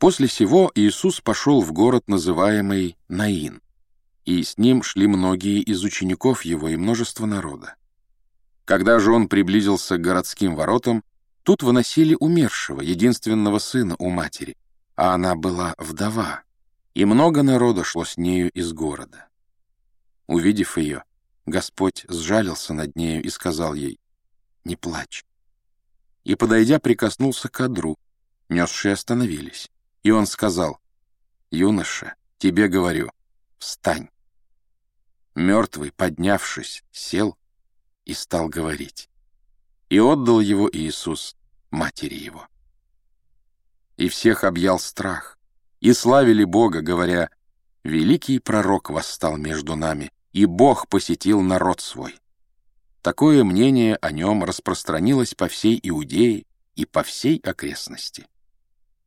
После сего Иисус пошел в город, называемый Наин, и с ним шли многие из учеников его и множество народа. Когда же он приблизился к городским воротам, тут выносили умершего, единственного сына у матери, а она была вдова, и много народа шло с нею из города. Увидев ее, Господь сжалился над нею и сказал ей, «Не плачь». И, подойдя, прикоснулся к одру, несшие остановились. И он сказал, «Юноша, тебе говорю, встань». Мертвый, поднявшись, сел и стал говорить. И отдал его Иисус матери его. И всех объял страх, и славили Бога, говоря, «Великий пророк восстал между нами, и Бог посетил народ свой». Такое мнение о нем распространилось по всей Иудее и по всей окрестности.